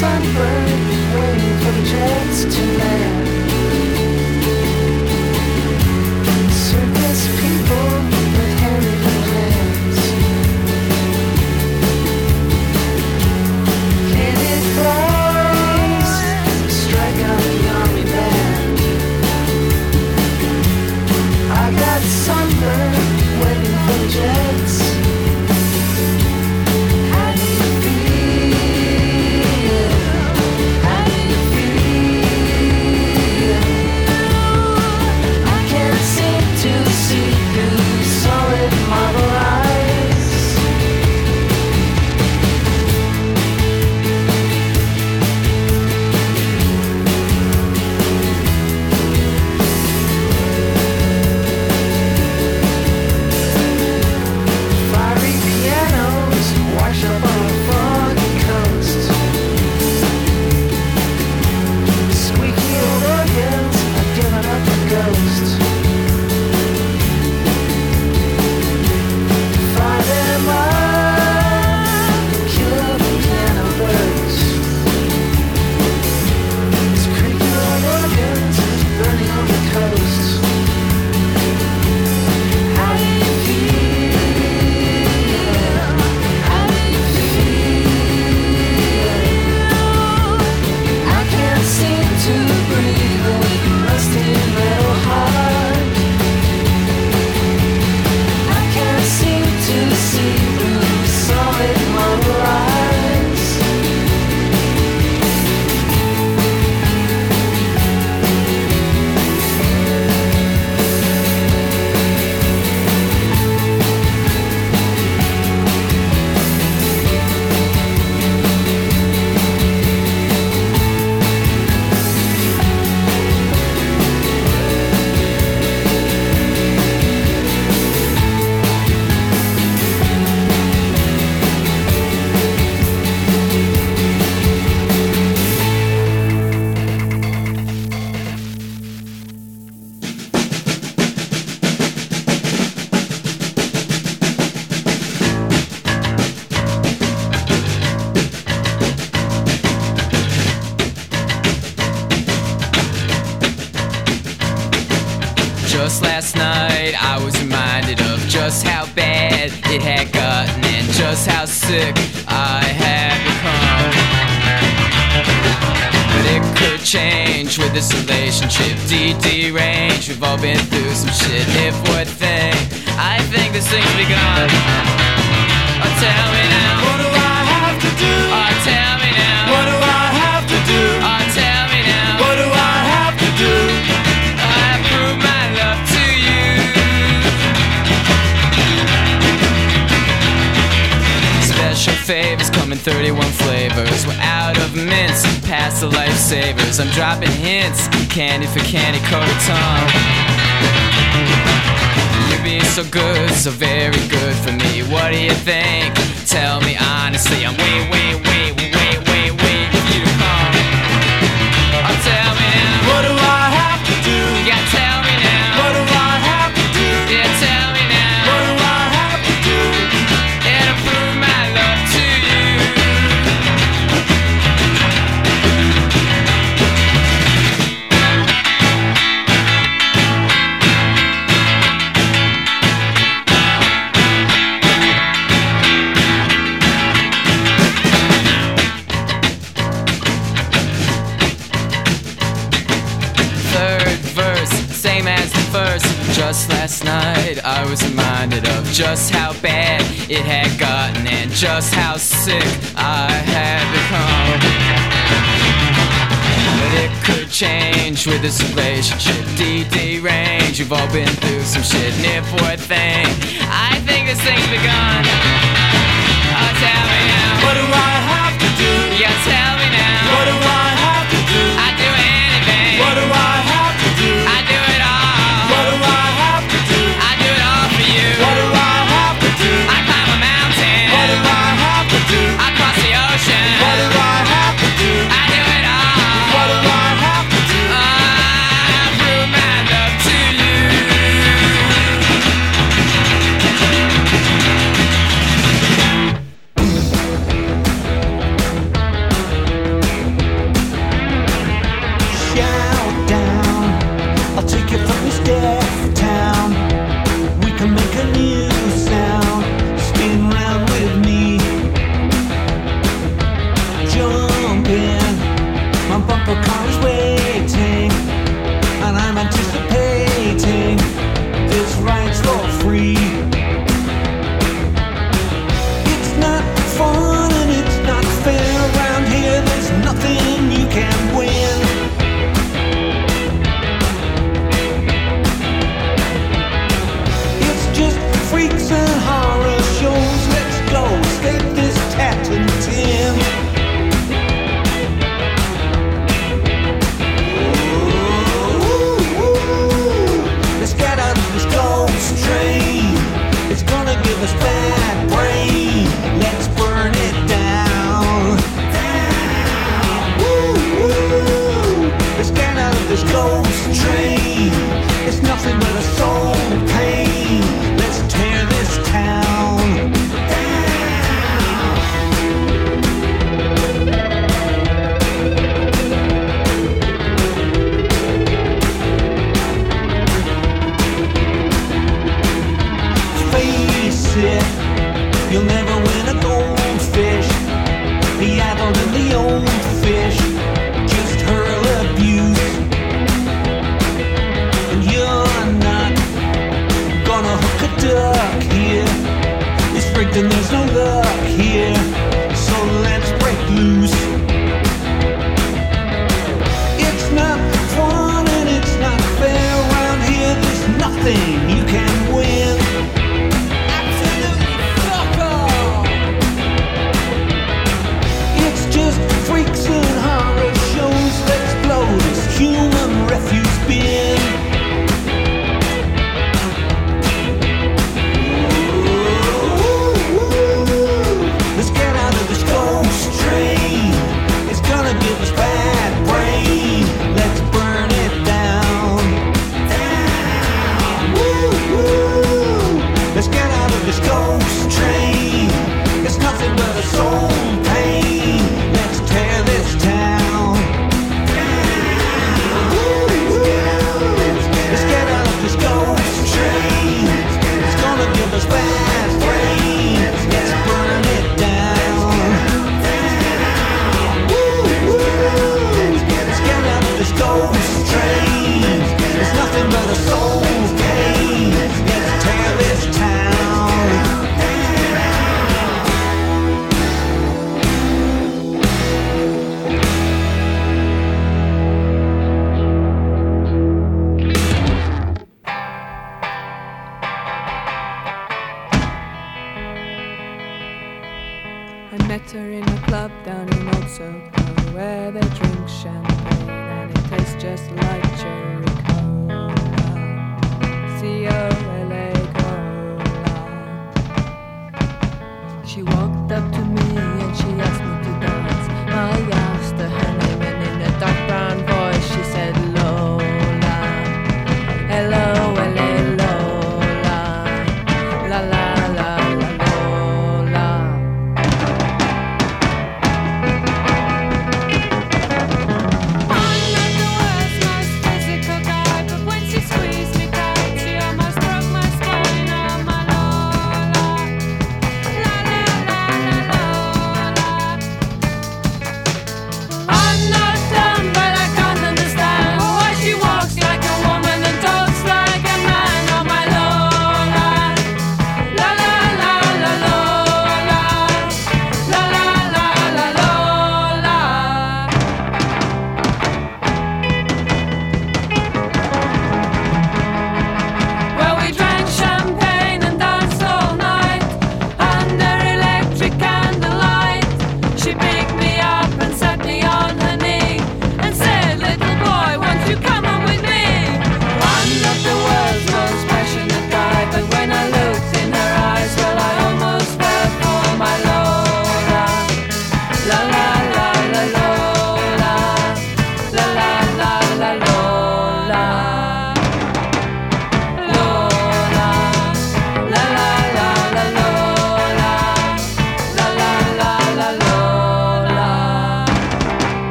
sunburned waiting for the jets to land. Dropping all been through some shit. And if one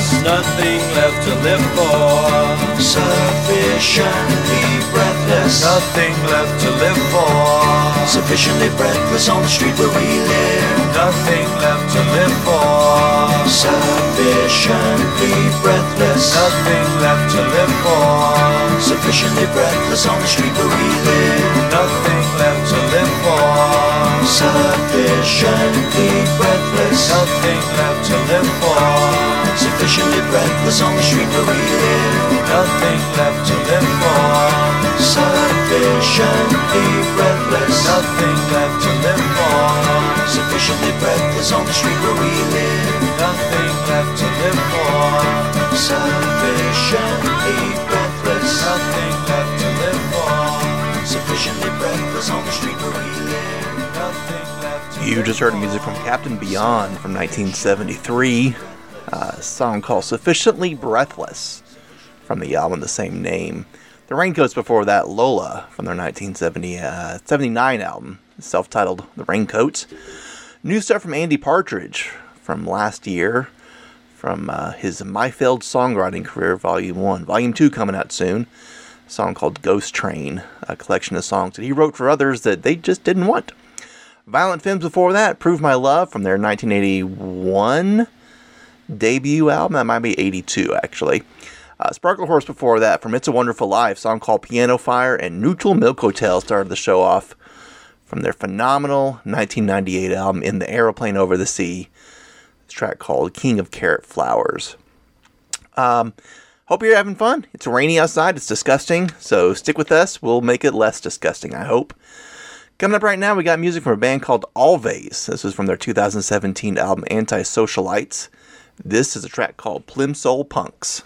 around. Nothing left to live for. Sufficiently breathless. Nothing left to live for. Sufficiently breathless on the street where we live. Nothing left to live for. Sufficiently breathless. Nothing left to live for. Sufficiently breathless on the street where we live. Nothing left to live for. Sufficiently breathless. Nothing left to live for. Sufficiently breathless on the street where we live. Nothing left to live for. Sufficiently breathless. Nothing left to live for. Sufficiently breathless on the street where we live. Nothing left to live for. Sufficiently breathless. Nothing left to live for. Sufficiently breathless on the street where we live. You just heard music from Captain Beyond from 1973, uh, a song called Sufficiently Breathless from the album the same name. The Raincoats before that, Lola from their 1979 album, self titled The Raincoats. New stuff from Andy Partridge from last year, from uh, his My Failed Songwriting Career Volume 1. Volume 2 coming out soon. A song called Ghost Train, a collection of songs that he wrote for others that they just didn't want. Violent Femmes before that, Prove My Love from their 1981 debut album. That might be 82, actually. Uh, Sparklehorse before that from It's a Wonderful Life, song called Piano Fire, and Neutral Milk Hotel started the show off from their phenomenal 1998 album In the Aeroplane Over the Sea. This track called King of Carrot Flowers. Um, hope you're having fun. It's rainy outside, it's disgusting, so stick with us. We'll make it less disgusting, I hope. Coming up right now, we got music from a band called Alvvays. This is from their 2017 album Anti-Socialites. This is a track called Plimsoll Punks.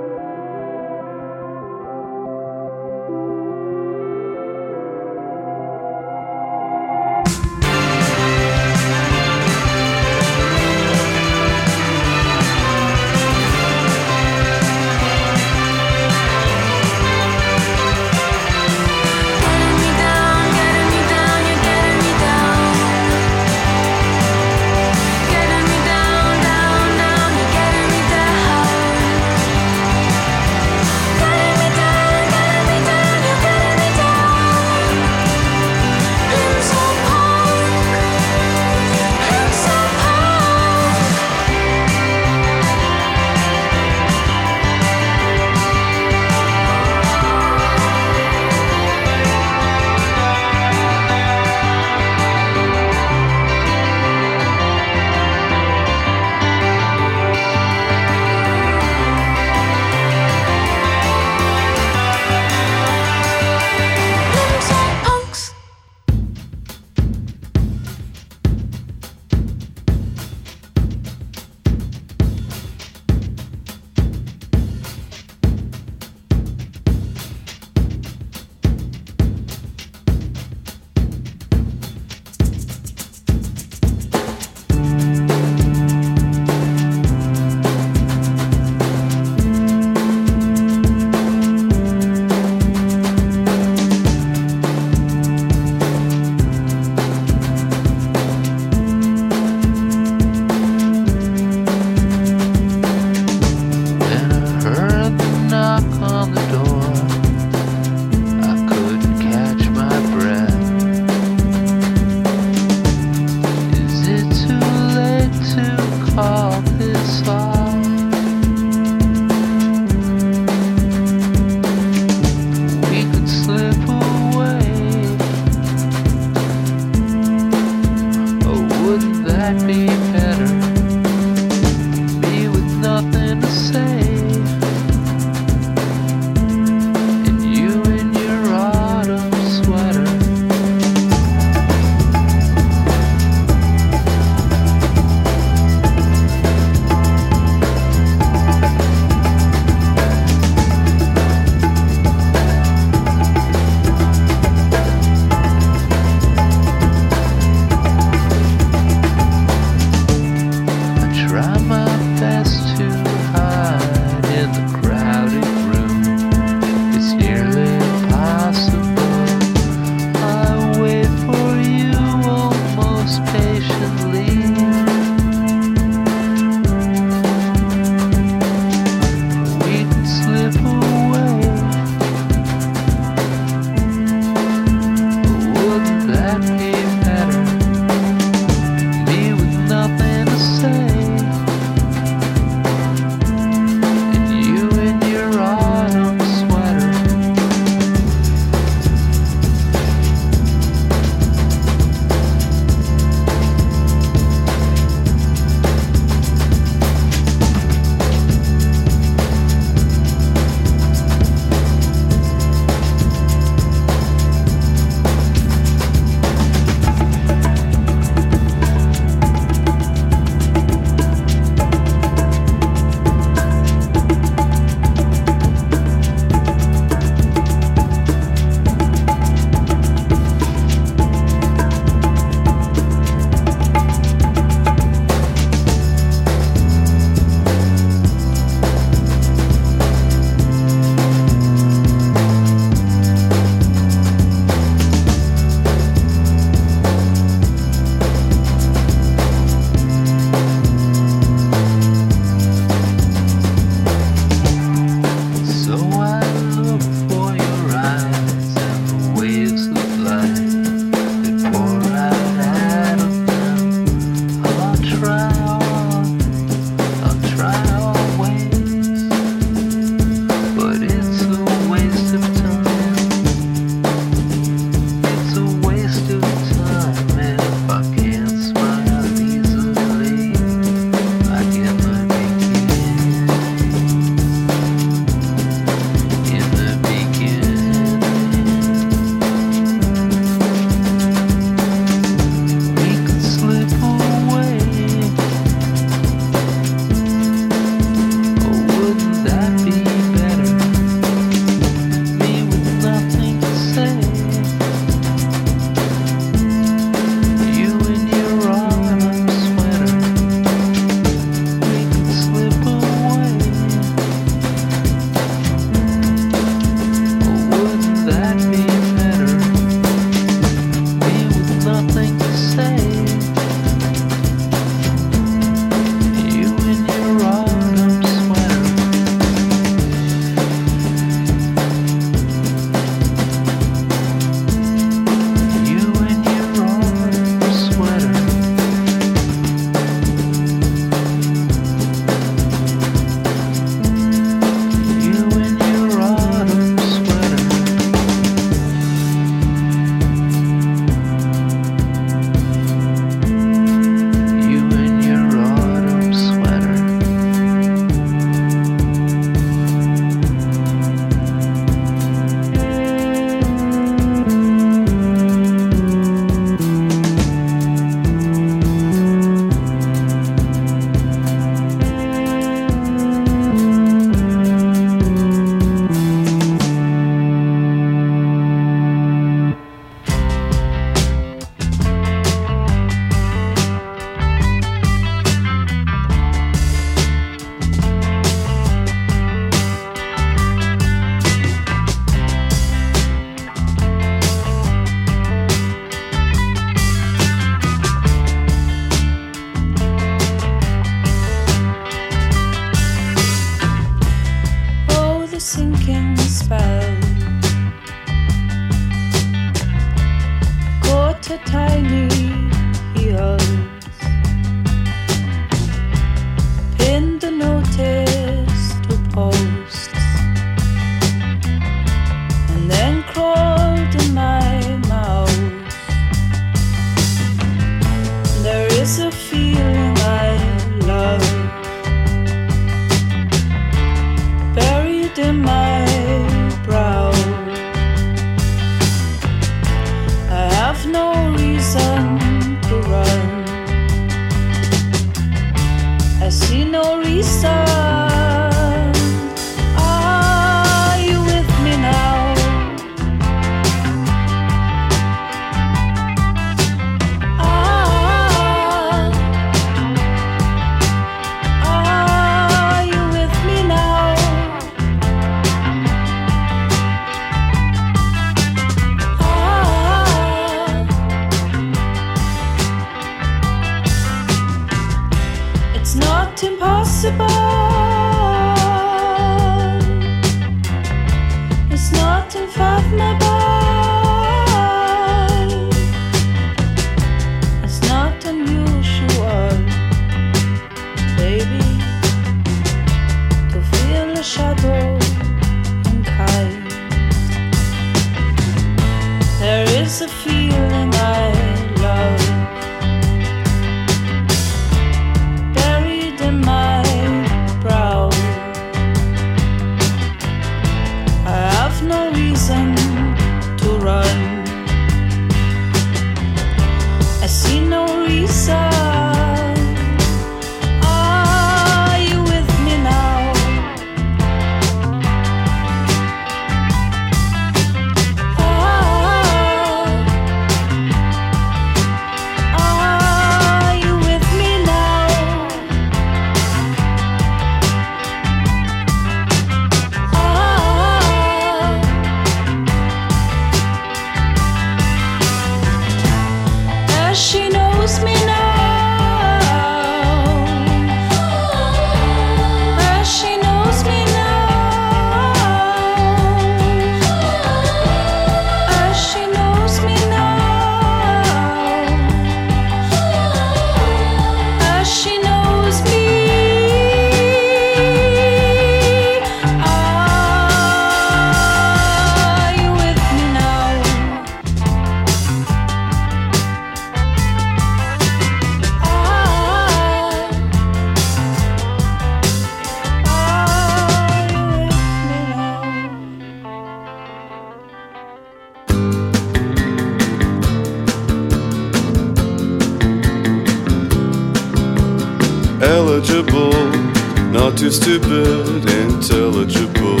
Stupid, intelligible,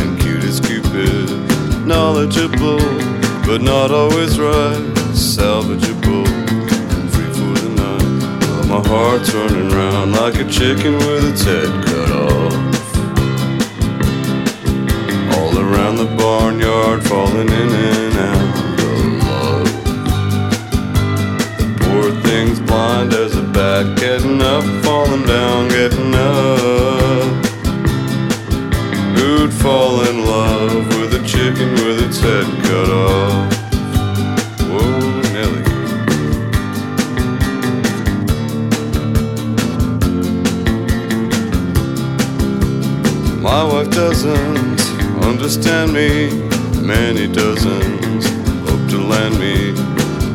and cute as Cupid, knowledgeable, but not always right, salvageable, and free for the night. Well, my heart's running round like a chicken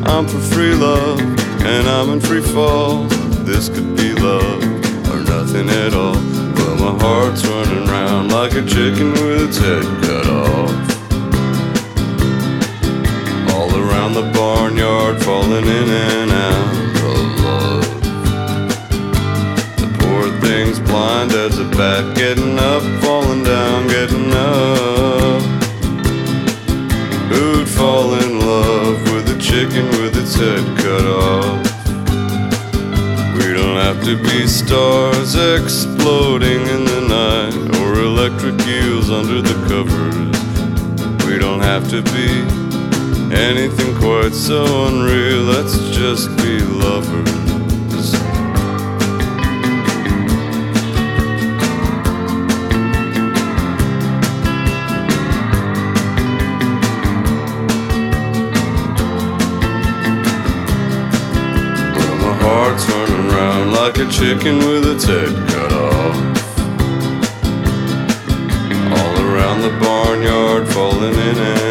I'm for free love, and I'm in free fall. This could be love or nothing at all. But my heart's running round like a chicken with its head cut off. All around the barnyard, falling in and out of love. The poor thing's blind as a bat, getting up, falling down, getting up. Who'd fall in chicken with its head cut off? We don't have to be stars exploding in the night or electric eels under the covers. We don't have to be anything quite so unreal. Let's just be lovers. chicken with its head cut off. All around the barnyard, falling in and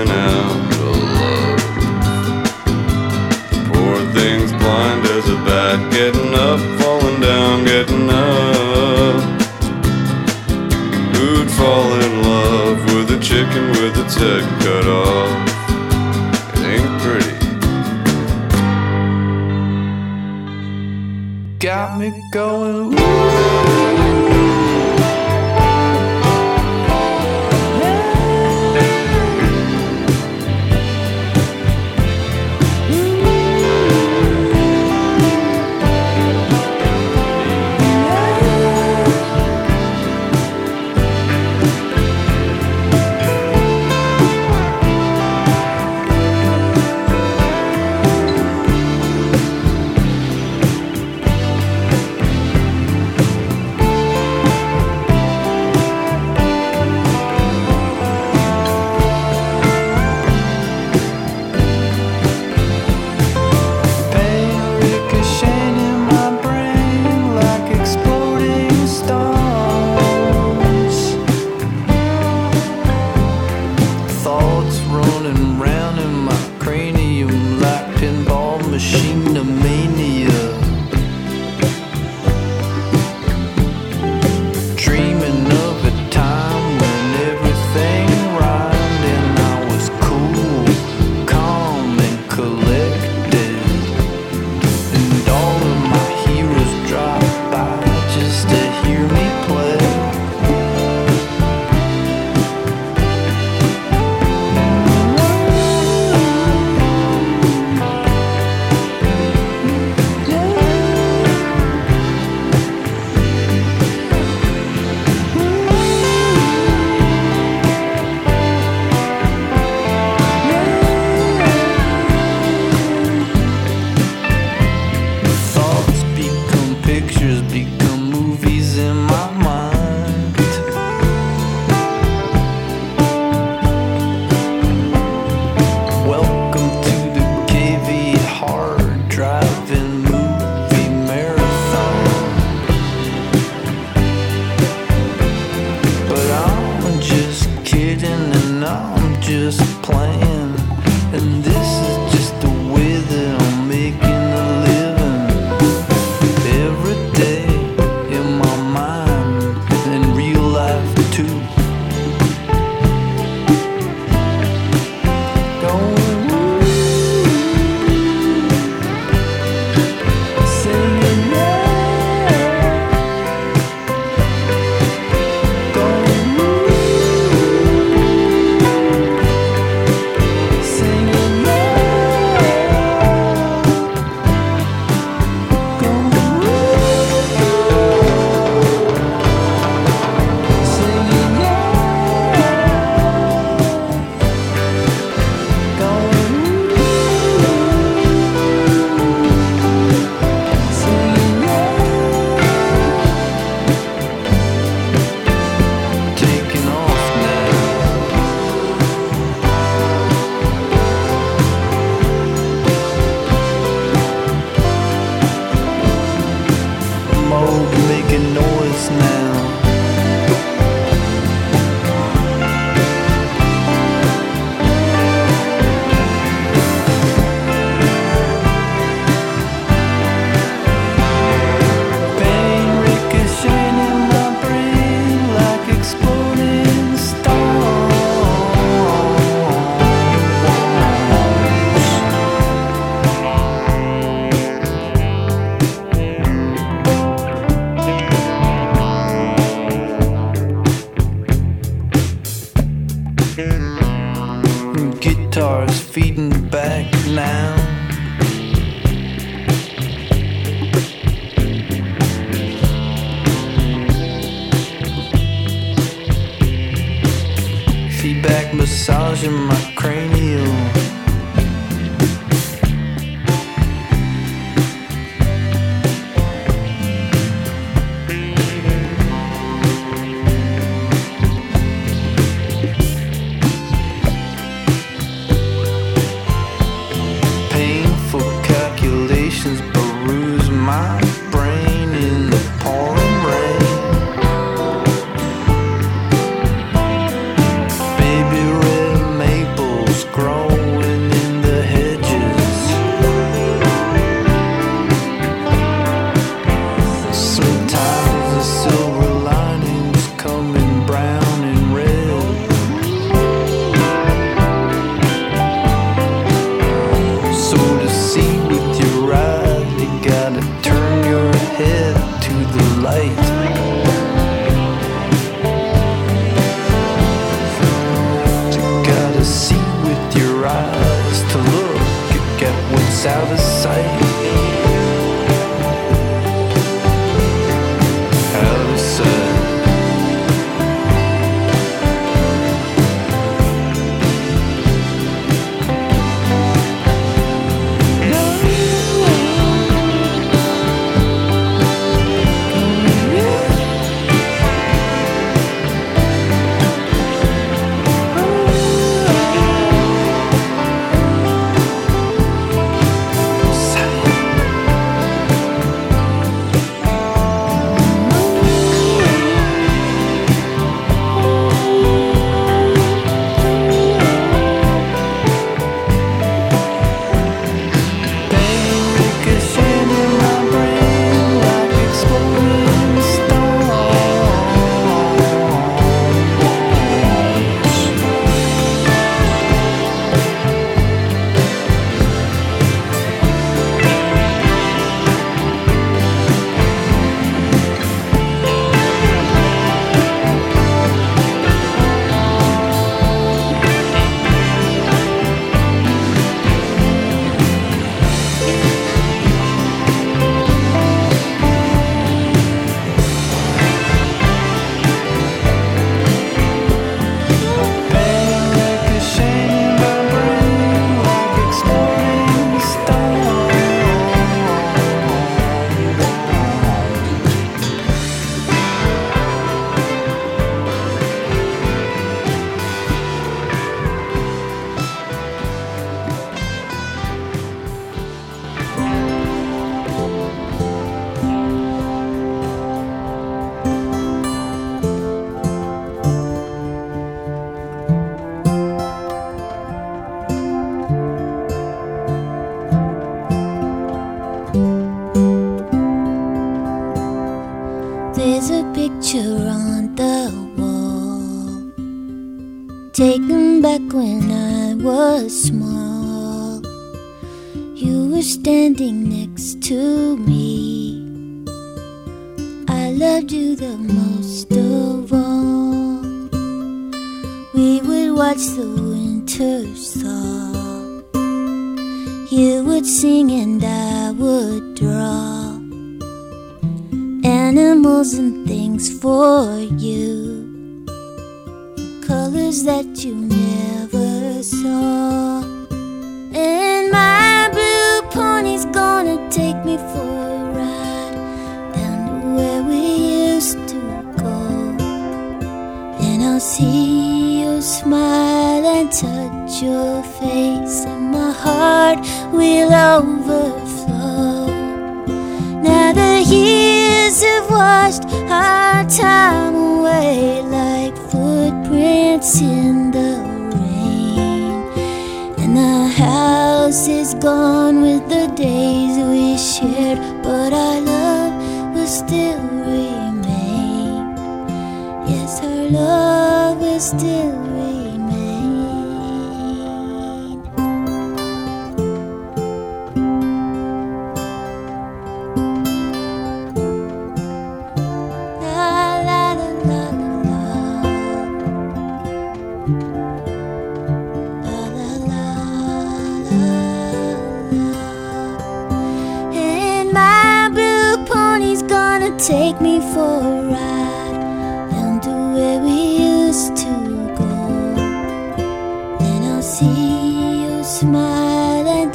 feeding back now.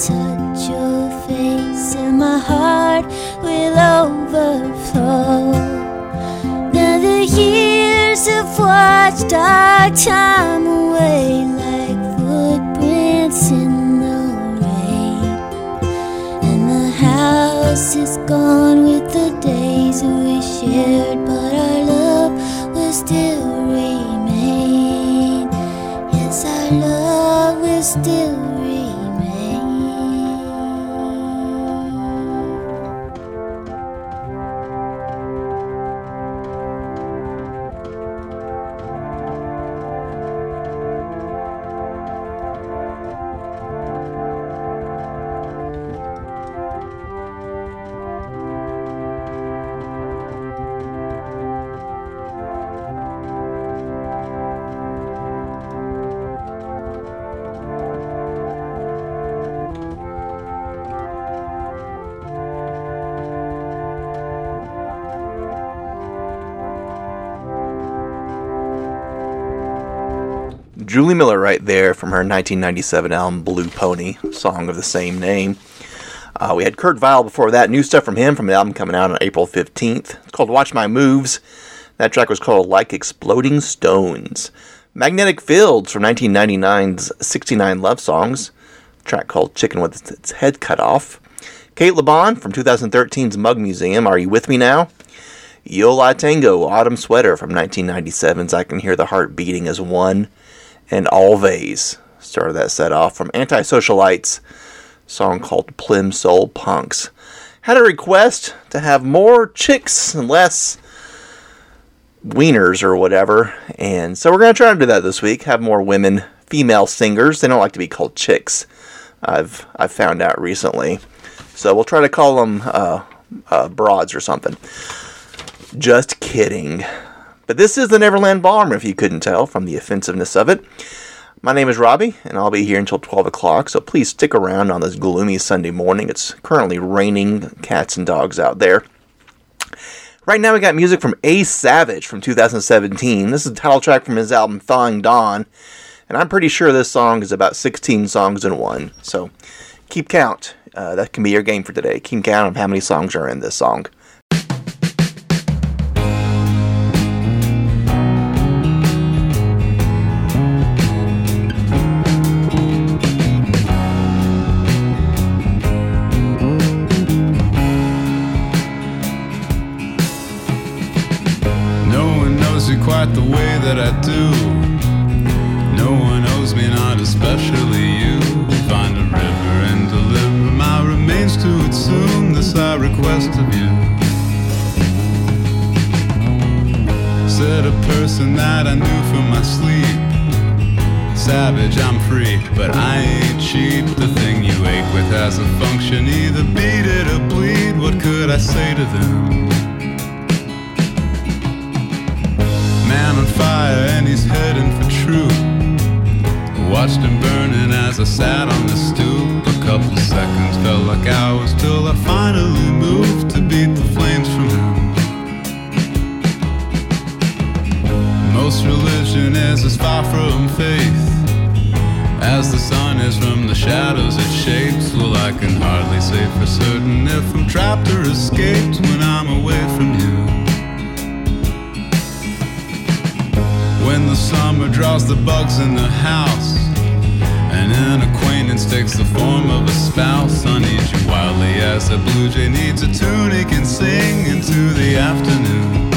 touch your face and my heart will overflow. Now the years have watched our time away like footprints in the rain. And the house is gone with the days we shared, but our love will still remain. Yes, our love will still Julie Miller right there from her 1997 album Blue Pony, song of the same name. Uh, we had Kurt Vile before that. New stuff from him from the album coming out on April 15th. It's called Watch My Moves. That track was called Like Exploding Stones. Magnetic Fields from 1999's 69 Love Songs. Track called Chicken with Its Head Cut Off. Cate Le Bon from 2013's Mug Museum. Are You With Me Now? Yo La Tengo, Autumn Sweater from 1997's I Can Hear the Heart Beating as One. Alvvays started that set off from Antisocialites song called Plimsoll Punks. Had a request to have more chicks and less wieners or whatever, and so we're going to try to do that this week. Have more women, female singers. They don't like to be called chicks. I've I've found out recently, so we'll try to call them uh, uh, broads or something. Just kidding. But this is the Neverland Ballroom, if you couldn't tell from the offensiveness of it. My name is Robbie, and I'll be here until 12 o'clock, so please stick around on this gloomy Sunday morning. It's currently raining cats and dogs out there. Right now, we got music from A Savage from 2017. This is the title track from his album Thawing Dawn, and I'm pretty sure this song is about 16 songs in one, so keep count. Uh, that can be your game for today. Keep count of how many songs are in this song. That I do. No one owes me, not especially you. Find a river and deliver my remains to it soon. This I request of you. Said a person that I knew from my sleep. Savage, I'm free, but I ain't cheap. The thing you ache with has a function, either beat it or bleed. What could I say to them? Man on fire and he's heading for truth. Watched him burning as I sat on the stoop. A couple seconds felt like hours till I finally moved to beat the flames from him. Most religion is as far from faith as the sun is from the shadows it shapes. Well, I can hardly say for certain if I'm trapped or escaped when I'm away from you. When the summer draws the bugs in the house. And an acquaintance takes the form of a spouse. I need wildly as a blue jay needs a tunic and sing into the afternoon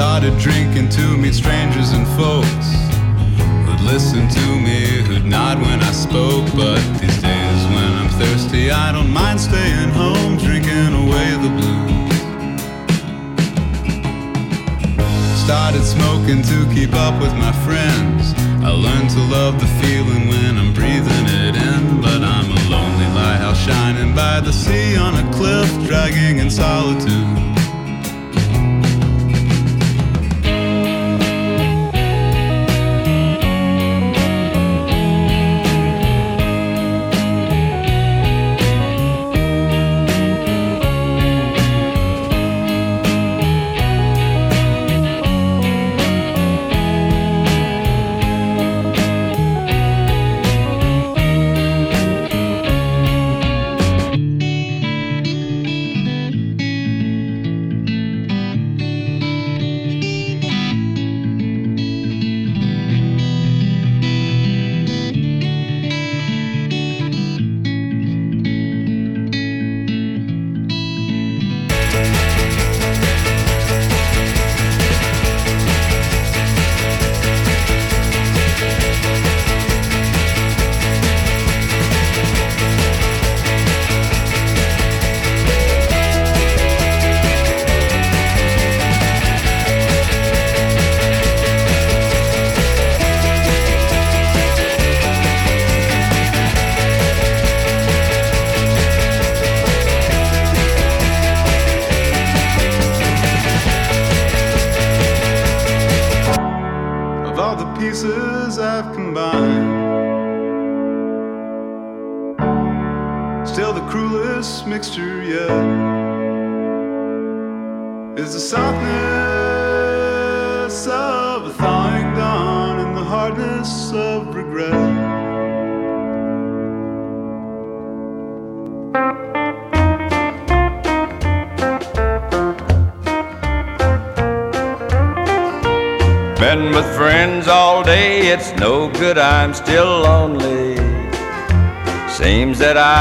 Started drinking to meet strangers and folks who'd listen to me, who'd nod when I spoke. But these days when I'm thirsty, I don't mind staying home, drinking away the blues. Started smoking to keep up with my friends. I learned to love the feeling when I'm breathing it in. But I'm a lonely lighthouse shining by the sea on a cliff, dragging in solitude.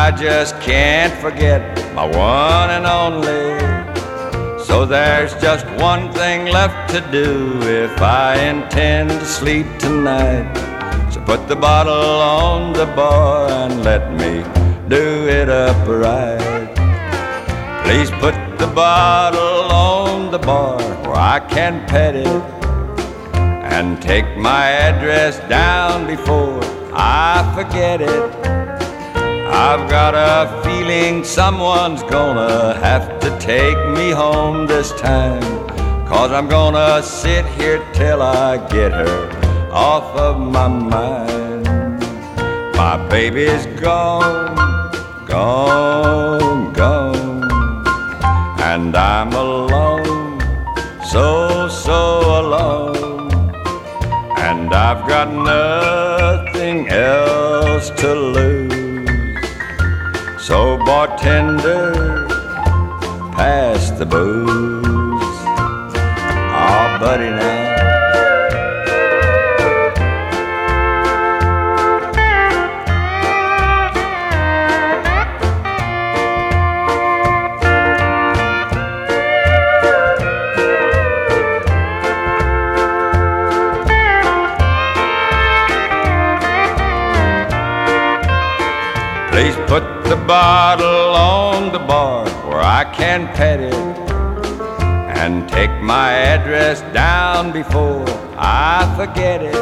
I just can't forget my one and only. So there's just one thing left to do if I intend to sleep tonight. So put the bottle on the bar and let me do it upright. Please put the bottle on the bar where I can pet it and take my address down before I forget it. I've got a feeling someone's gonna have to take me home this time. Cause I'm gonna sit here till I get her off of my mind. My baby's gone, gone, gone, and I'm alone, so, so alone. And I've got nothing bartender, pass the booze. Bottle on the bar where I can pet it and take my address down before I forget it.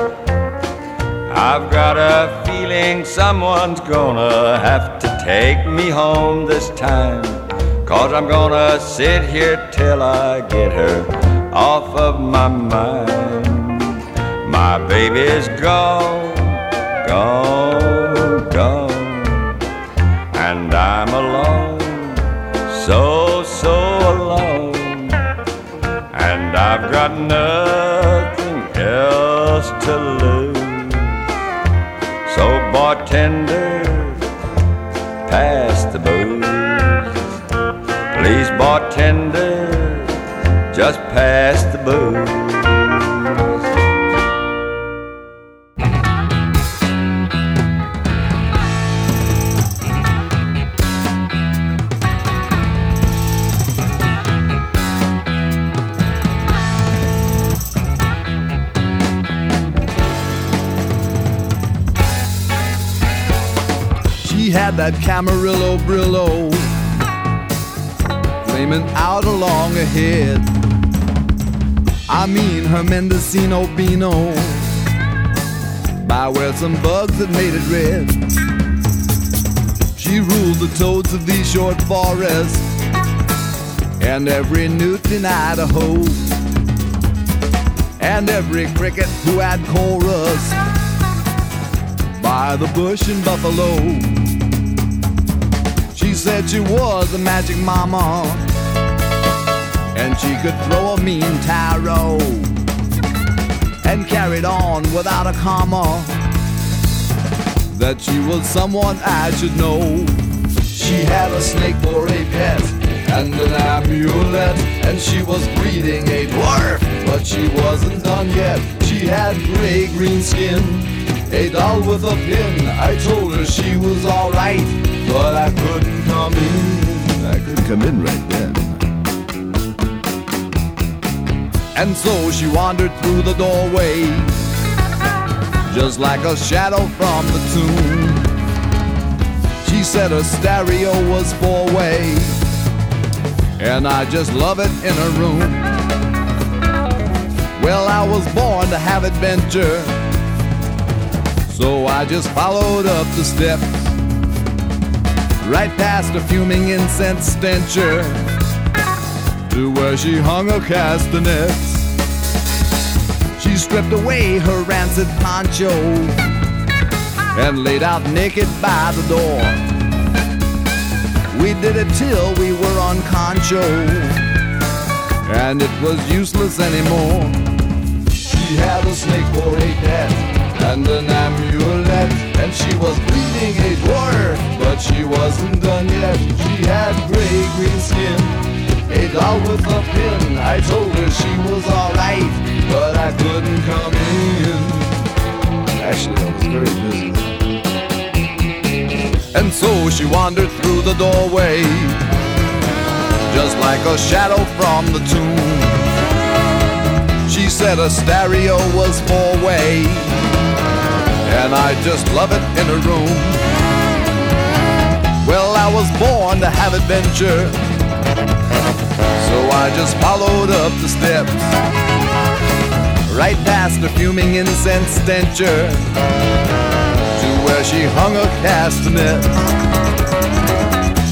I've got a feeling someone's gonna have to take me home this time. Cause I'm gonna sit here till I get her off of my mind. My baby's gone, gone, nothing else to lose. So, bartender, pass the booze. Please, bartender, just pass the booze. That Camarillo Brillo flaming out along ahead. I mean her Mendocino Beano by where some bugs had made it red. She ruled the toads of these short forests and every newt in Idaho and every cricket who had chorus by the bush in Buffalo. She said she was a magic mama and she could throw a mean tarot and carried on without a comma that she was someone I should know. She had a snake for a pet and an amulet, and she was breeding a dwarf, but she wasn't done yet. She had gray green skin, a doll with a pin. I told her she was alright, but I couldn't come in. I couldn't come in right then. And so she wandered through the doorway, just like a shadow from the tomb. She said her stereo was four way, and I just love it in her room. Well, I was born to have adventure, so I just followed up the steps, right past a fuming incense stencher to where she hung her castanets. She stripped away her rancid poncho and laid out naked by the door. We did it till we were on concho, and it was useless anymore. She had a snake for a pet and an amulet, and she was bleeding a dwarf, but she wasn't done yet. She had gray green skin, a doll with a pin. I told her she was alright, but I couldn't come in. Actually, I was very busy. And so she wandered through the doorway, just like a shadow from the tomb. She said a stereo was four way, and I just love it in a room. Well, I was born to have adventure, so I just followed up the steps, right past the fuming incense stencher, to where she hung a castanet.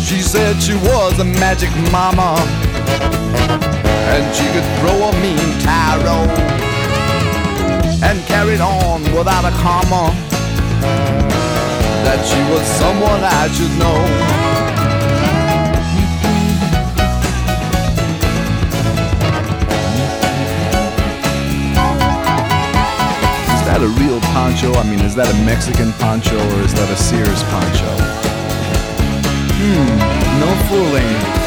She said she was a magic mama. And she could throw a mean tarot and carried on without a comma that she was someone I should know. Is that a real poncho? I mean, is that a Mexican poncho or is that a Sears poncho? Hmm, no fooling.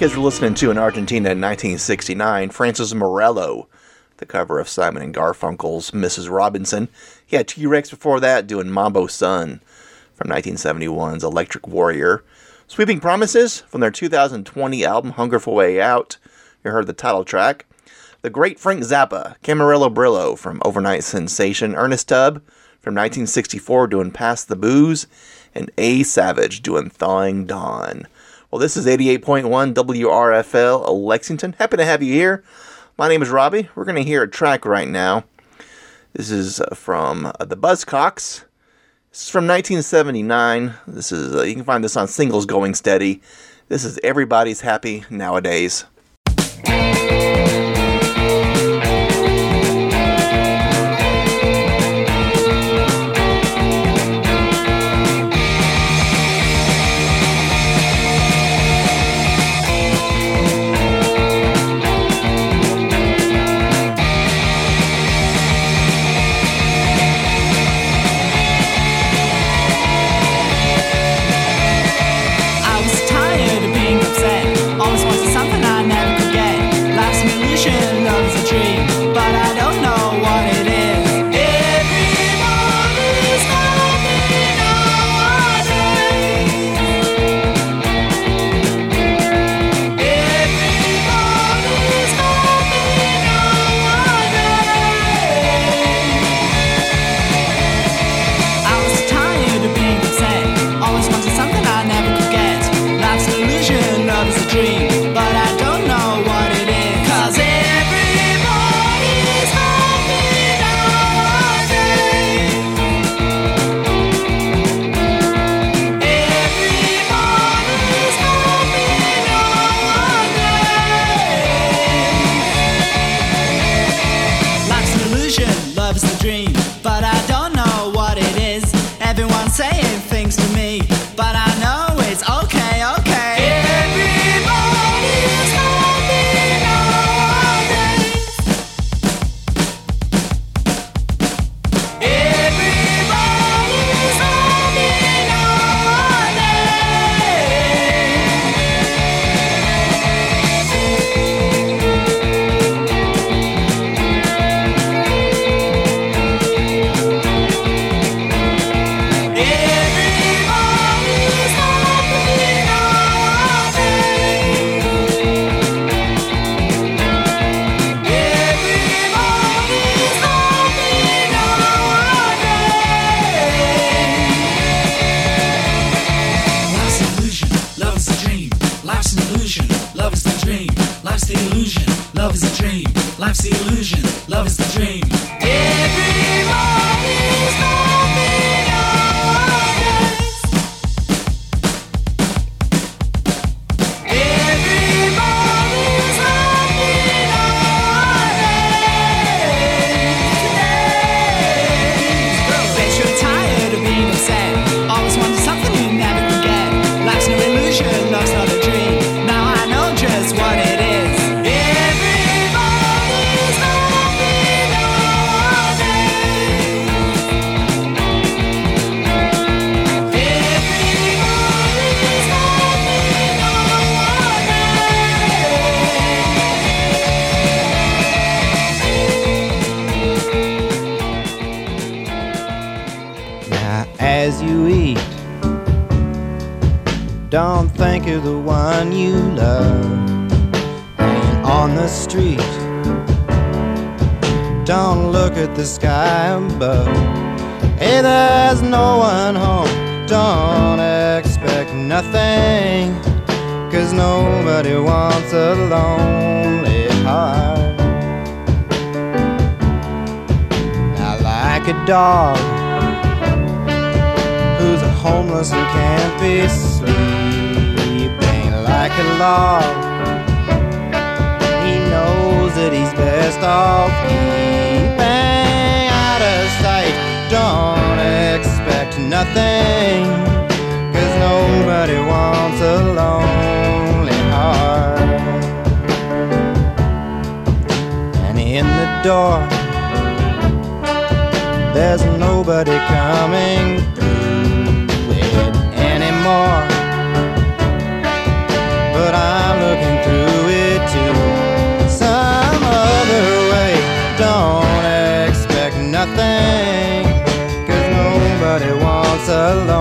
Kids were listening to in Argentina in 1969. Francis Morello, the cover of Simon and Garfunkel's Mrs. Robinson. He had T Rex before that doing Mambo Sun from 1971's Electric Warrior. Sweeping Promises from their 2020 album Hunger for Way Out. You heard the title track. The Great Frank Zappa, Camarillo Brillo from Over-Nite Sensation, Ernest Tubb from 1964 doing Pass the Booze, and A Savage doing Thawing Dawn. Well, this is 88.1 WRFL Lexington. Happy to have you here. My name is Robbie. We're going to hear a track right now. This is uh, from uh, the Buzzcocks. This is from 1979. This is uh, you can find this on Singles Going Steady. This is Everybody's Happy Nowadays. one you love ain't on the street. Don't look at the sky above. Hey, there's no one home. Don't expect nothing. Cause nobody wants a lonely heart. Now, like a dog who's a homeless and can't be seen can love. He knows that he's best off keeping out of sight. Don't expect nothing, cause nobody wants a lonely heart. And in the door, there's nobody coming through. alone.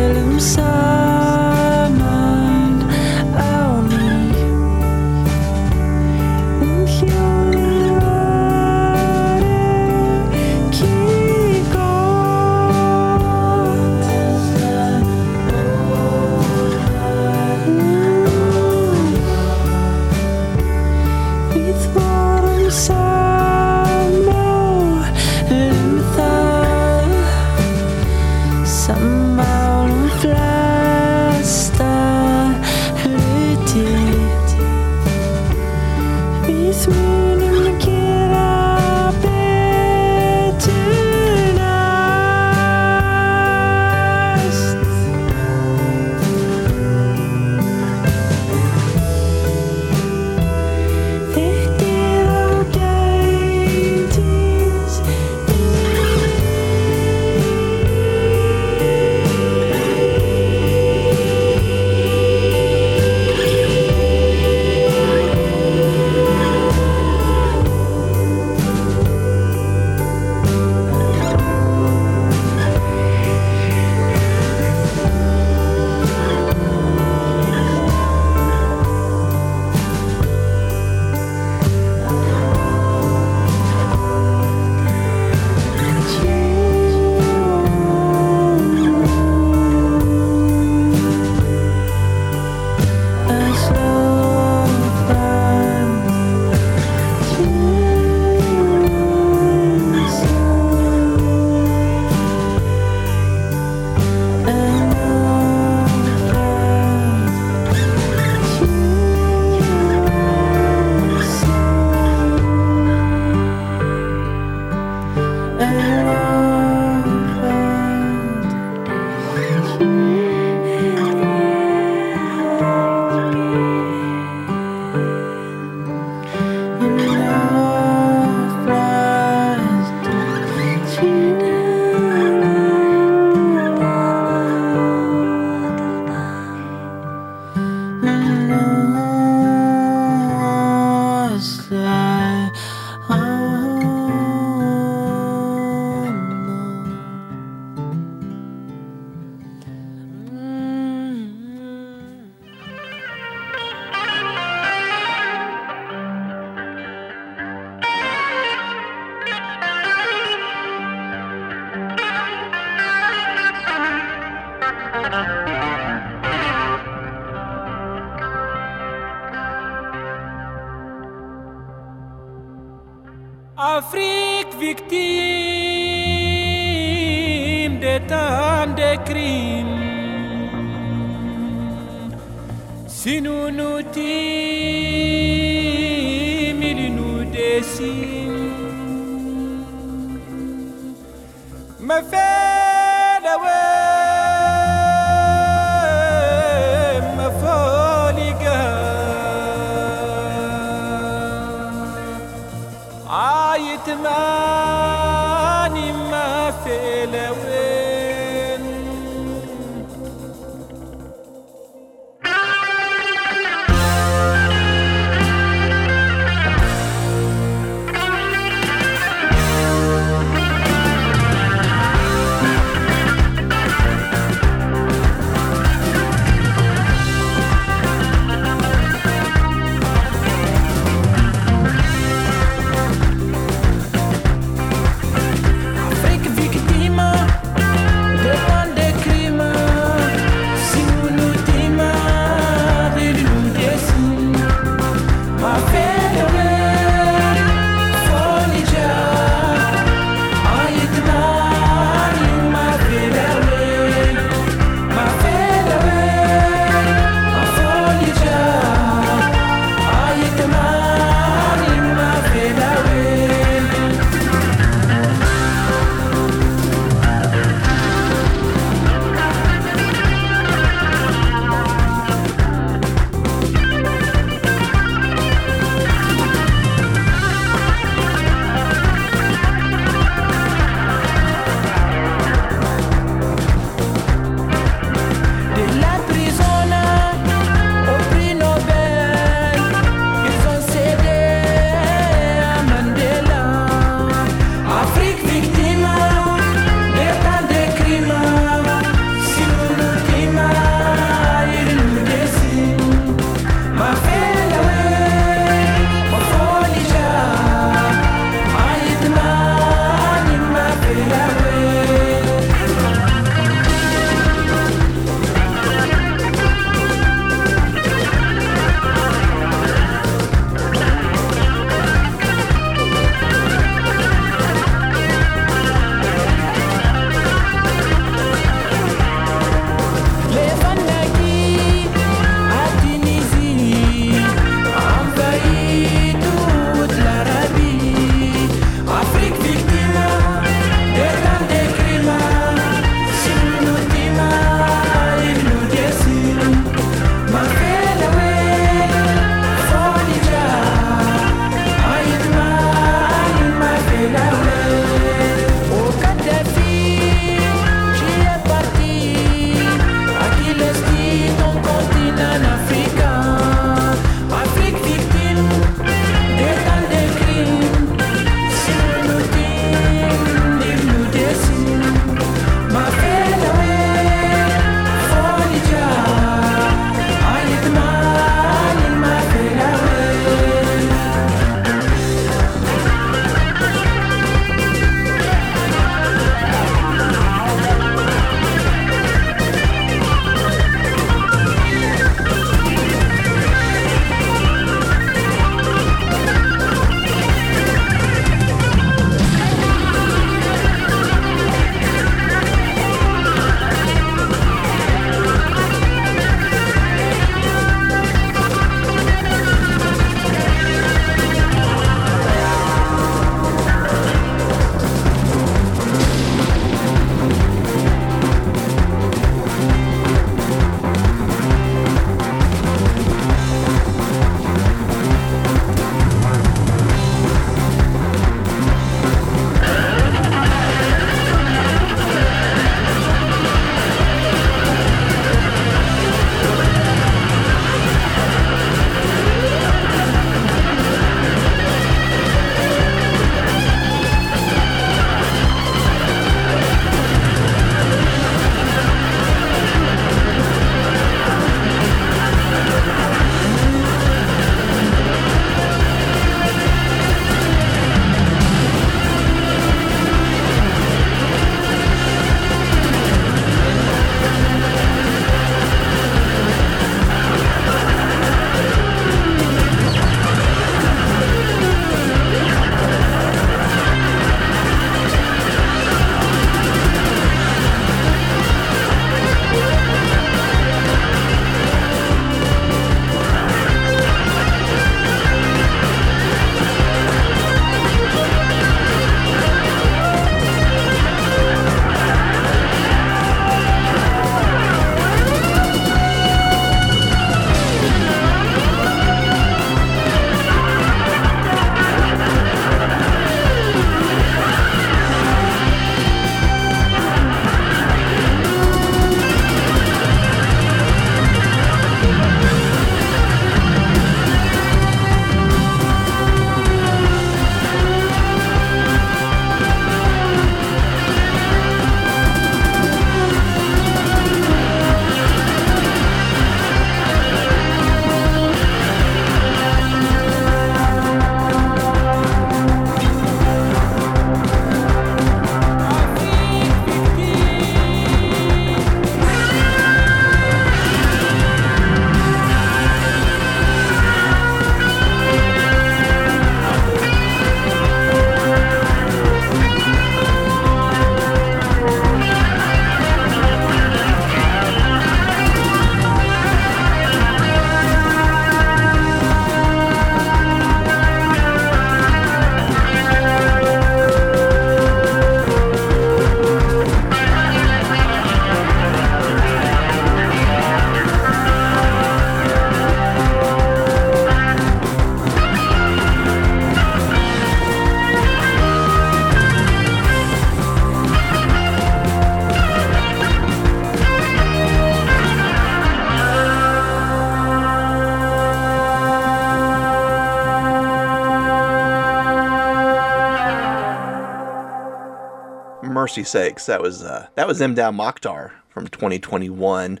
66. That was uh, that was Mdou Moctar from 2021,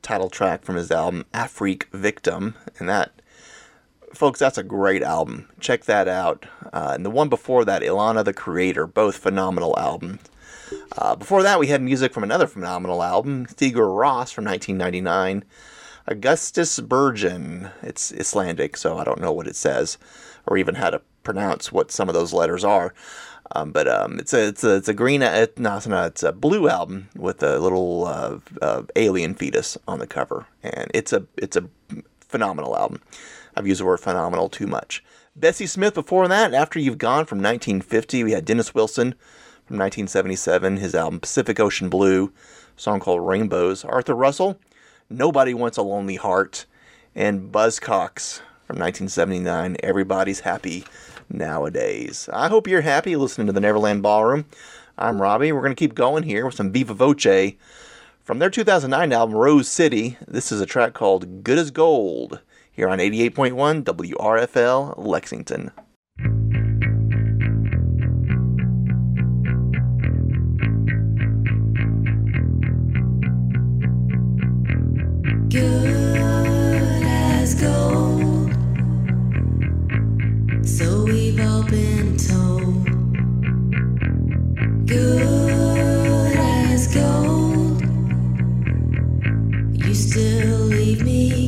title track from his album Afrique Victime, and that, folks, that's a great album. Check that out. Uh, and the one before that, Ilana the Creator, both phenomenal albums. Uh, before that, we had music from another phenomenal album, Sigur Rós from 1999. Ágætis byrjun. It's Icelandic, so I don't know what it says or even how to pronounce what some of those letters are. Um, but um, it's a it's a it's a green uh, no it's not it's a blue album with a little uh, uh, alien fetus on the cover, and it's a it's a phenomenal album. I've used the word phenomenal too much. Bessie Smith before that, After You've Gone from 1950, we had Dennis Wilson from 1977, his album Pacific Ocean Blue, song called Rainbows. Arthur Russell, Nobody Wants a Lonely Heart, and Buzzcocks from 1979, Everybody's Happy Nowadays. I hope you're happy listening to the Neverland Ballroom. I'm Robbie. We're going to keep going here with some Viva Voce from their 2009 album Rose City. This is a track called Good as Gold here on 88.1 WRFL Lexington. good still leave me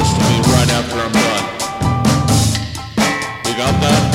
apologize to me right after I'm done. You got that?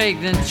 Yellow checked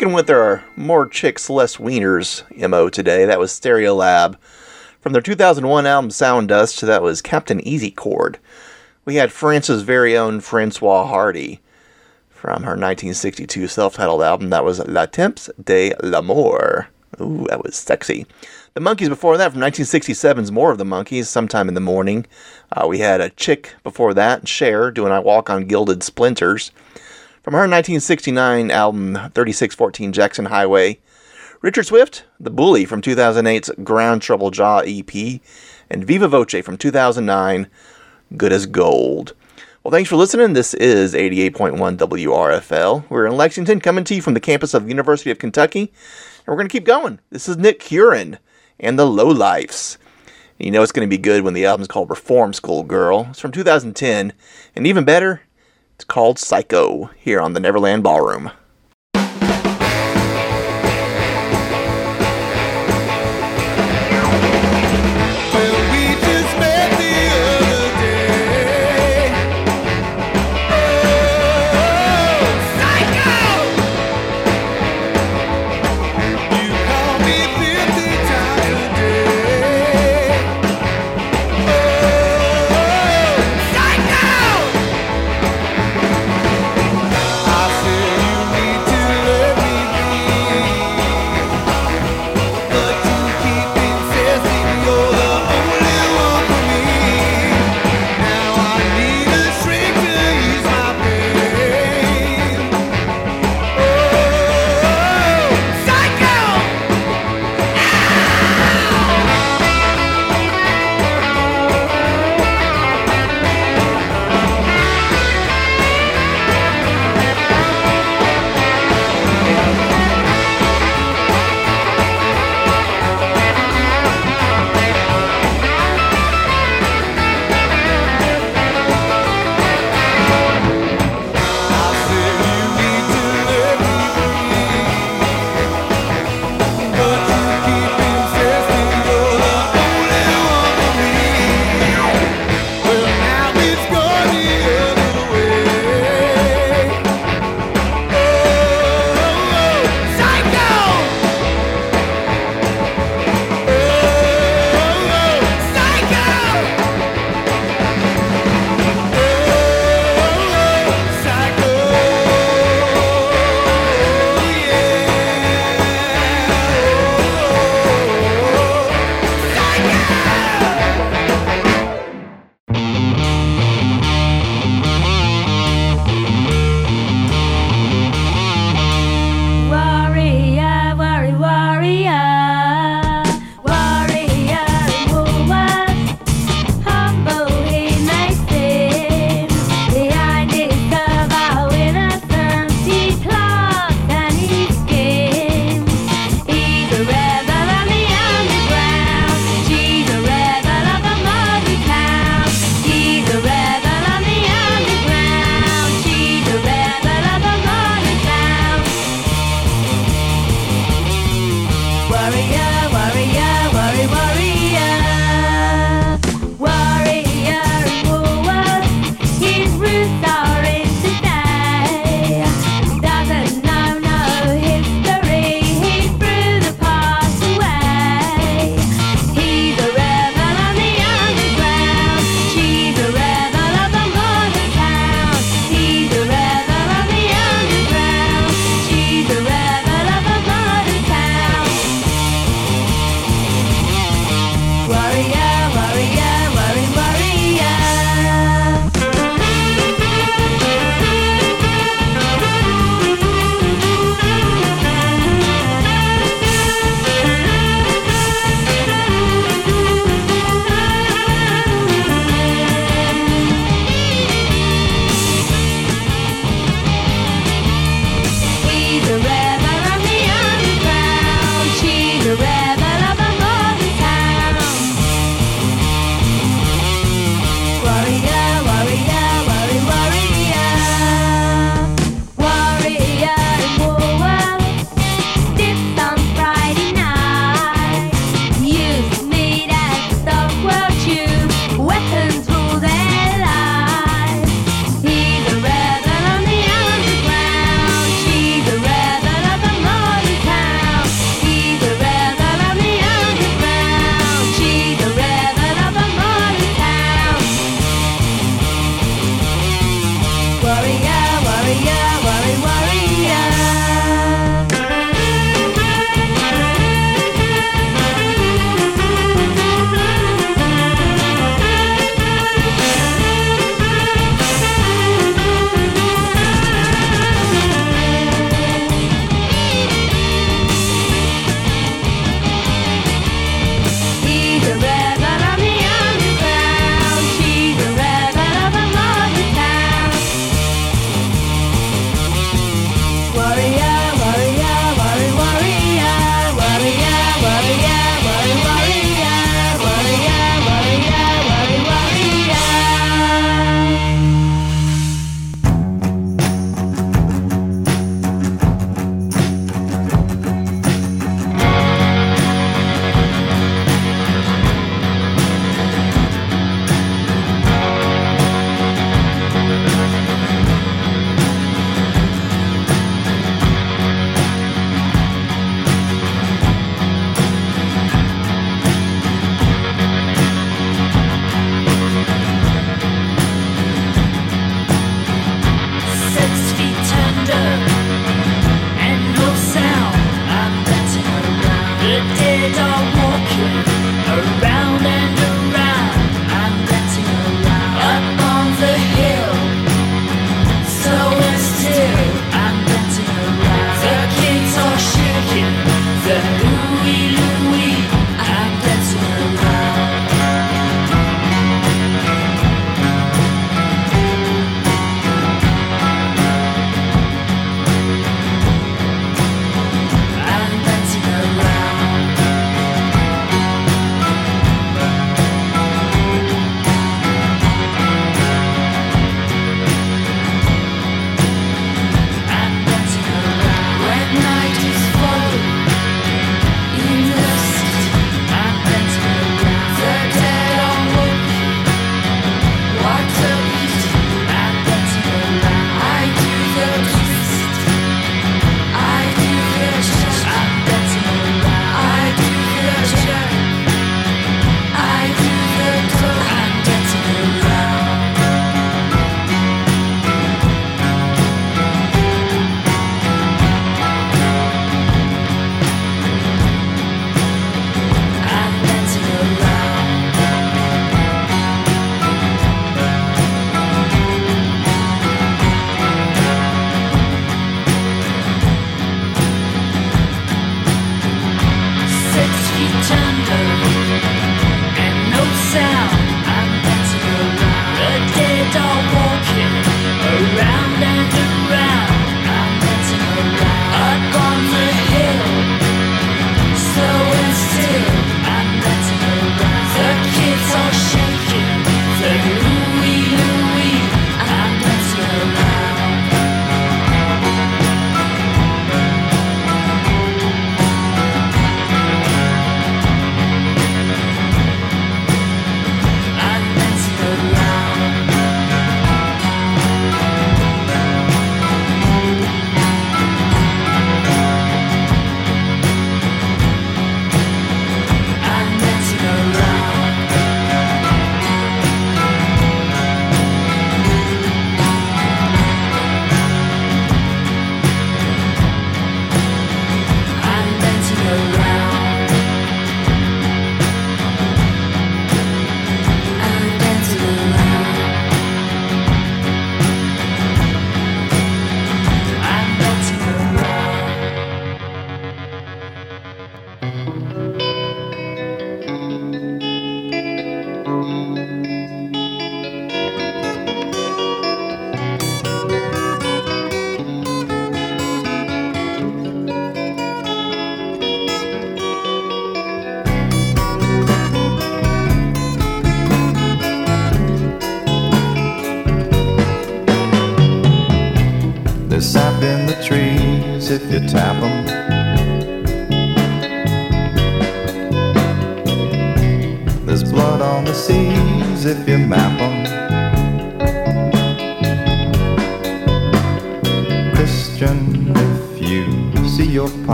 Sticking with our more chicks, less wieners MO today, that was Stereolab. From their 2001 album Sound Dust, that was Captain Easychord. We had France's very own Françoise Hardy from her 1962 self titled album, that was La Temps de l'Amour. Ooh, that was sexy. The Monkees before that, from 1967's More of the Monkees, sometime in the morning. Uh, we had a chick before that, Cher, doing I Walk on Gilded Splinters. From her 1969 album 3614 Jackson Highway, Richard Swift, The Bully from 2008's Ground Trouble Jaw EP, and Viva Voce from 2009, Good as Gold. Well, thanks for listening. This is 88.1 WRFL. We're in Lexington, coming to you from the campus of the University of Kentucky, and we're going to keep going. This is Nick Curran and the Lowlifes. You know it's going to be good when the album's called Reform School Girl. It's from 2010, and even better, it's called Psycho here on the Neverland Ballroom.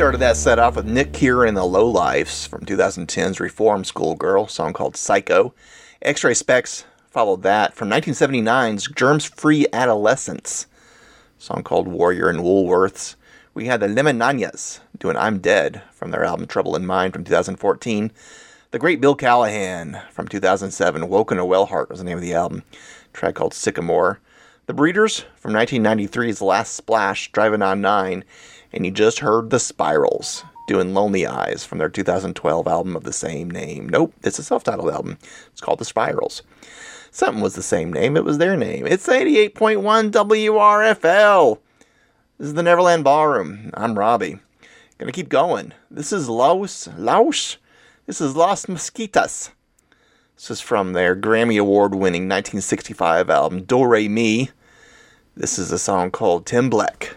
Started that set off with Nick Curran and the Lowlifes from 2010's Reform Schoolgirl, song called Psycho. X-Ray Spex followed that from 1979's Germfree Adolescents, song called Warrior and Woolworths. We had the Lemonanias doing I'm Dead from their album Trouble in Mind from 2014. The great Bill Callahan from 2007, Woke on a Whaleheart was the name of the album, track called Sycamore. The Breeders from 1993's Last Splash, Driving on 9, and you just heard The Spirals doing Lonely Eyes from their 2012 album of the same name. Nope, it's a self titled album. It's called The Spirals. Something was the same name, it was their name. It's 88.1 WRFL. This is the Neverland Ballroom. I'm Robbie. Gonna keep going. This is Laos. Laos? This is Las Mosquitas. This is from their Grammy Award winning 1965 album Do Re Mi. This is a song called Tim Black.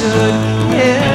Should hear.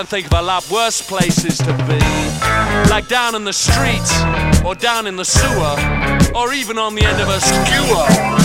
can think of a lot worse places to be. Like down in the street, or down in the sewer, or even on the end of a skewer.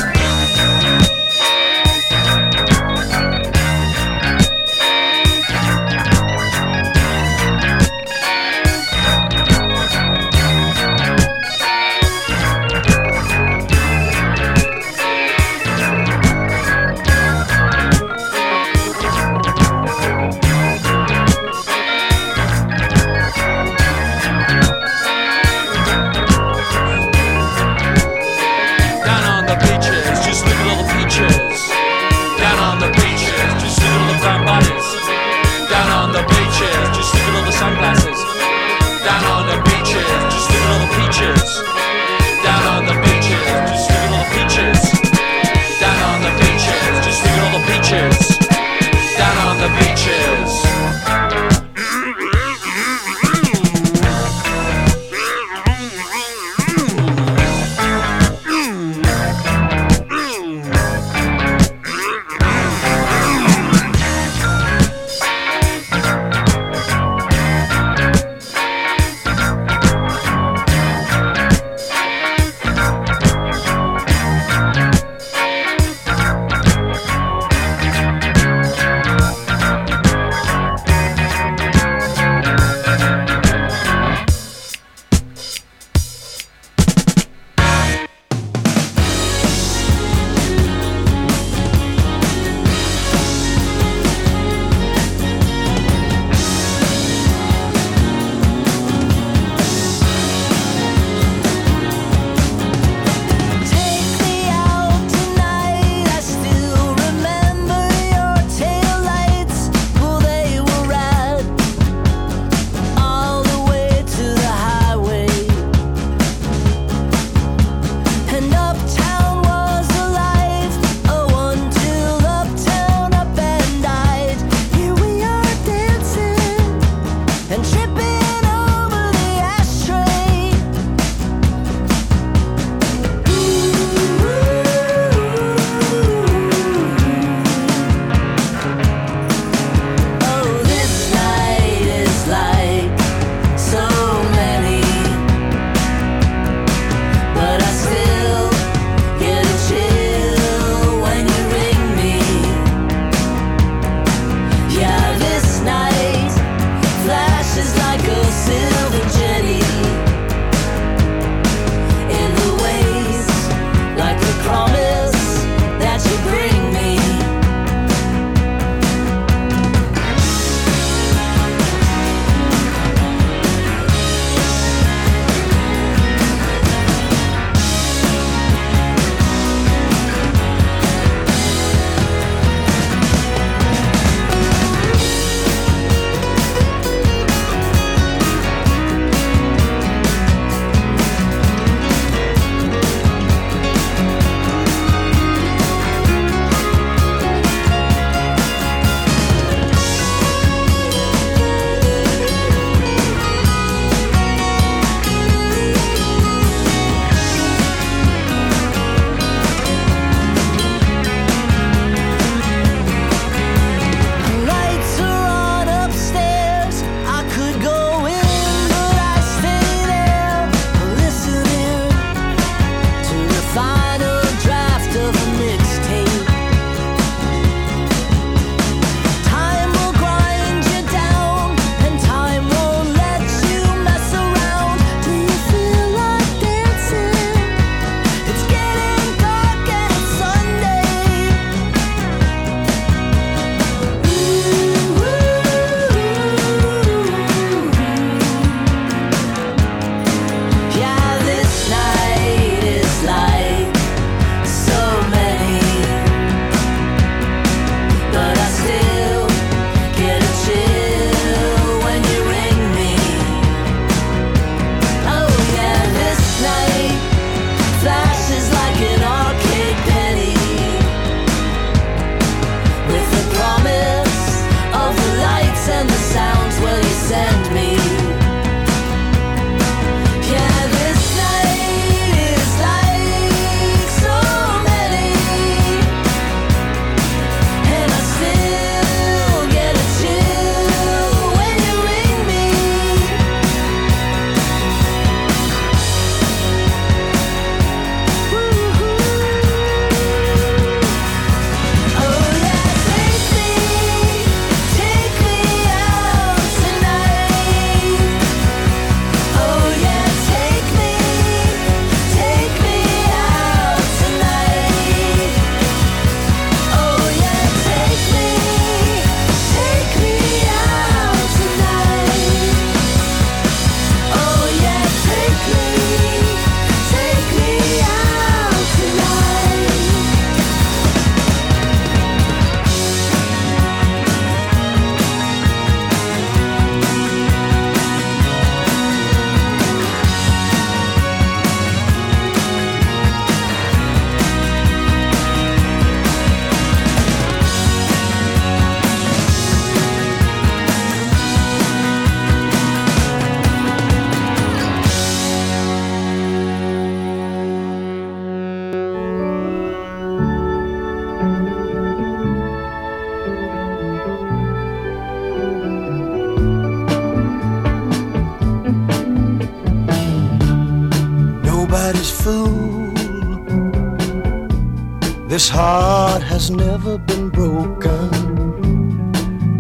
This heart has never been broken.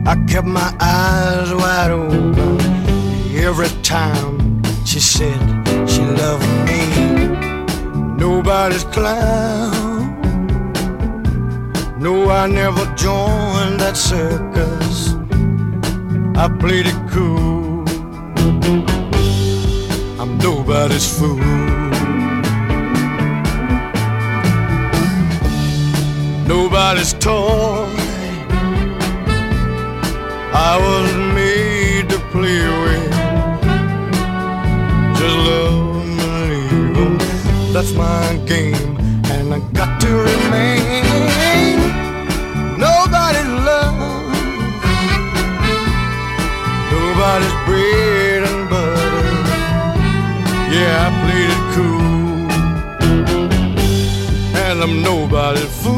I kept my eyes wide open every time she said she loved me. Nobody's clown. No, I never joined that circus. I played it cool. I'm nobody's fool. Nobody's toy. I was made to play with. Just love and 'em. That's my game, and I got to remain. Nobody's love. Nobody's bread and butter. Yeah, I played it cool, and I'm nobody's fool.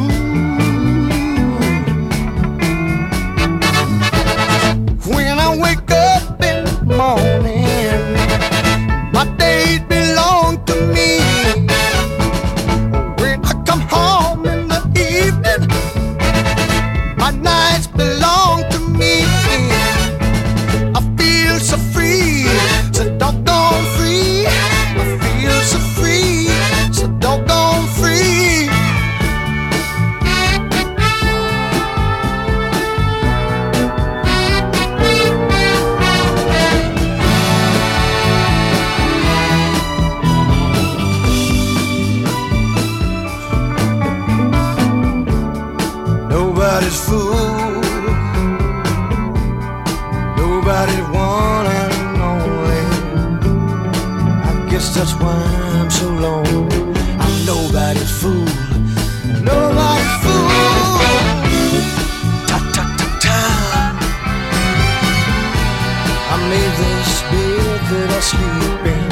Bed that I sleep in.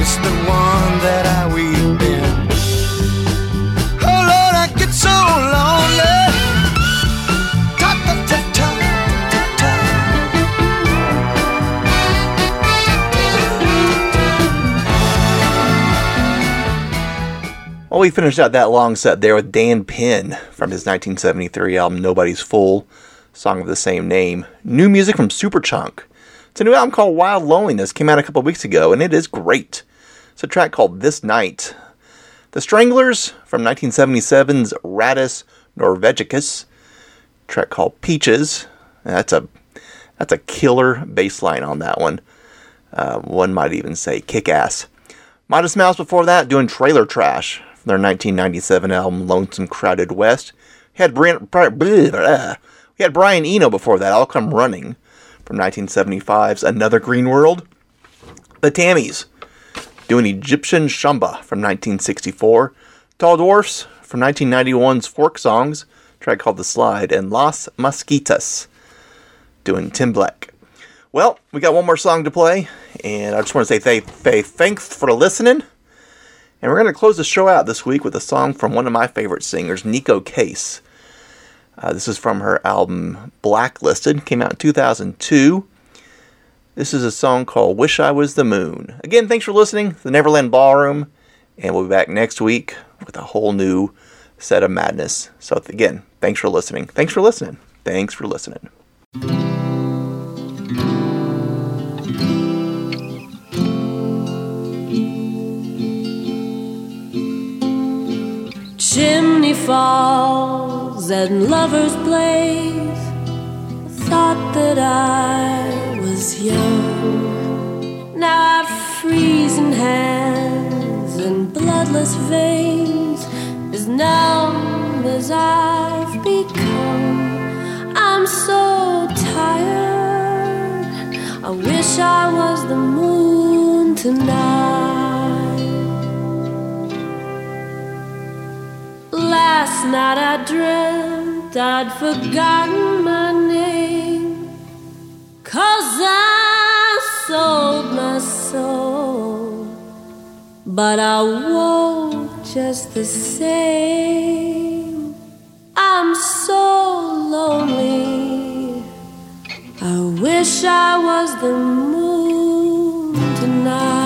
It's the one that I weep in. Oh Lord, I get so lonely. Well, we finished out that long set there with Dan Penn from his 1973 album Nobody's Fool, song of the same name. New music from Superchunk. It's a new album called Wild Loneliness, came out a couple weeks ago, and it is great. It's a track called This Night. The Stranglers from 1977's Rattus Norvegicus, track called Peaches. That's a that's a killer bass line on that one. Uh, one might even say kick ass. Modest Mouse before that doing Trailer Trash from their 1997 album Lonesome Crowded West. We had Brian, we had Brian Eno before that. I'll come running from 1975's Another Green World. The Tammys doing Egyptian Shumba from 1964. Tall Dwarfs from 1991's Fork Songs, track called The Slide, and Las Mosquitas doing Tim Black. Well, we got one more song to play, and I just want to say th- th- thanks for listening. And we're going to close the show out this week with a song from one of my favorite singers, Neko Case. Uh, this is from her album Blacklisted, came out in 2002. This is a song called Wish I Was the Moon. Again, thanks for listening to the Neverland Ballroom, and we'll be back next week with a whole new set of madness. So, again, thanks for listening. Thanks for listening. Thanks for listening. Chimney and lovers' blaze. Thought that I was young. Now I've freezing hands and bloodless veins, as numb as I've become. I'm so tired. I wish I was the moon tonight. Last night I dreamt I'd forgotten my name. Cause I sold my soul. But I won't just the same. I'm so lonely. I wish I was the moon tonight.